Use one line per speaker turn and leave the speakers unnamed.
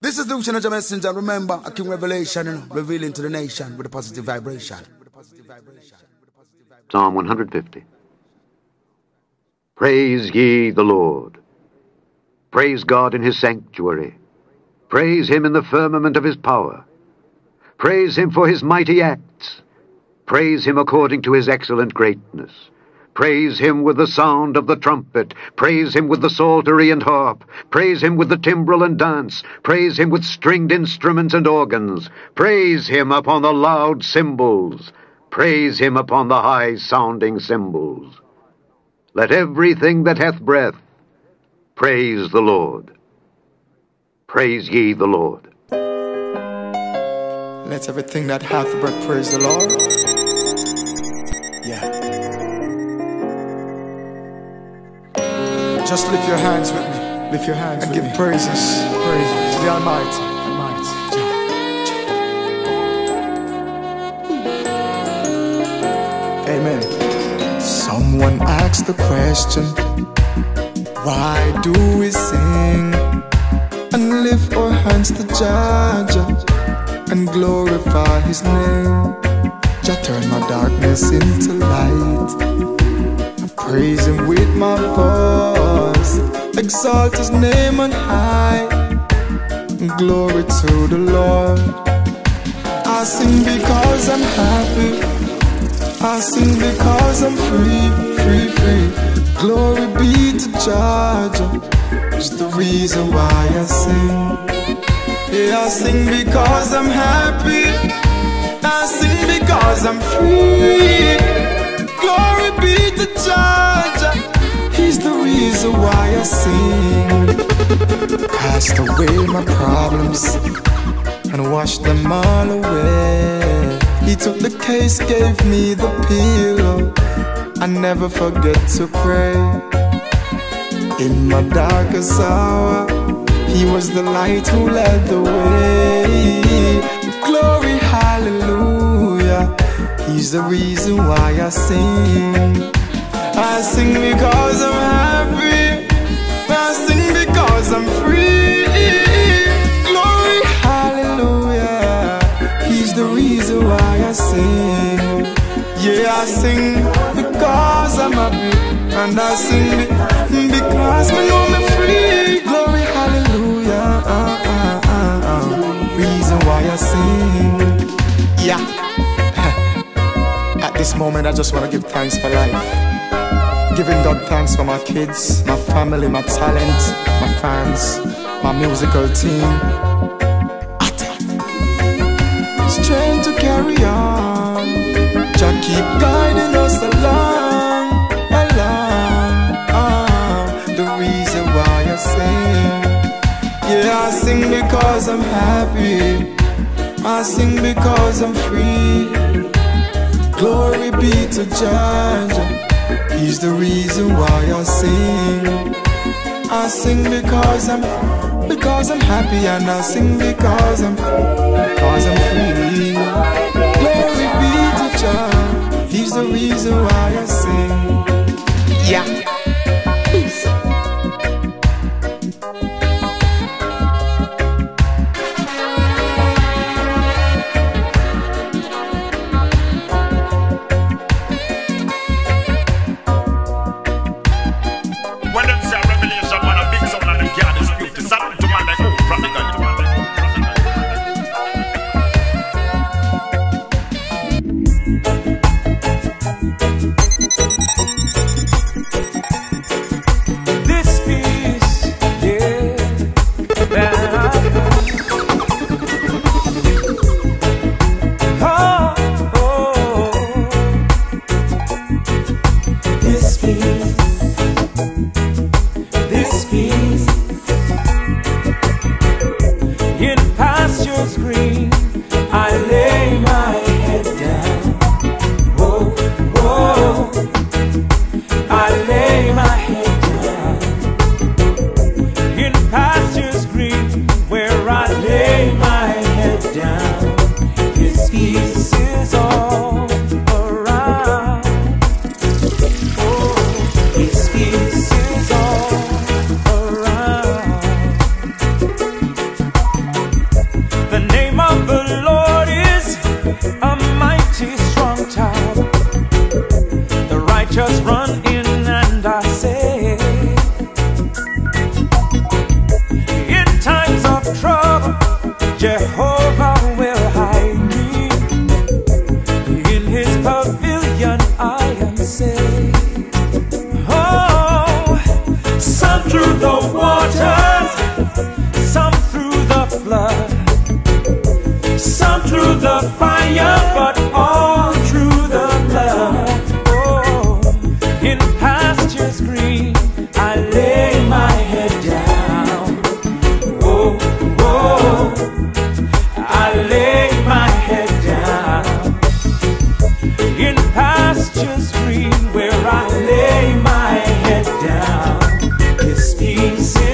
This is Luciano as a messenger. Remember, a king revelation, you know, revealing to the nation with a positive vibration.
Psalm 150. Praise ye the Lord. Praise God in his sanctuary. Praise him in the firmament of his power. Praise him for his mighty acts. Praise him according to his excellent greatness. Praise him with the sound of the trumpet. Praise him with the psaltery and harp. Praise him with the timbrel and dance. Praise him with stringed instruments and organs. Praise him upon the loud cymbals. Praise him upon the high sounding cymbals. Let everything that hath breath praise the Lord. Praise ye the Lord.
Let everything that hath breath praise the Lord. Yeah. Just lift your hands with me. Lift your hands and give me. praises. Praises to the Almighty. Almighty. Amen. Someone asked the question, why do we sing and lift our hands to Jah and glorify His name? Jah turn my darkness into light. I praise Him with my voice, exalt His name on high. Glory to the Lord. I sing because I'm happy. I sing because I'm free, free, free. Glory be to Georgia. It's the reason why I sing. Yeah, I sing because I'm happy. I sing because I'm free. Glory be to Georgia. Reason why I sing. Cast away my problems and wash them all away. He took the case, gave me the pillow. I never forget to pray. In my darkest hour, He was the light who led the way. Glory, hallelujah. He's the reason why I sing. I sing because I sing. Yeah, I sing because I'm happy. And I sing because me know me free. Glory, hallelujah. Reason why I sing. Yeah. At this moment, I just want to give thanks for life. Giving God thanks for my kids, my family, my talent, my fans, my musical team. Strength to carry on. Jah keep guiding us along, along. Ah, the reason why I sing. Yeah, I sing because I'm happy. I sing because I'm free. Glory be to Jah. He's the reason why I sing. I sing because I'm because I'm happy and I sing because I'm because I'm free. Glory be to Jah. He's the reason why
where through the fire,
but all through the blood. Oh, in pastures green, I lay my head down. Oh, oh, I lay my head down. In pastures green, where I lay my head down, This peace.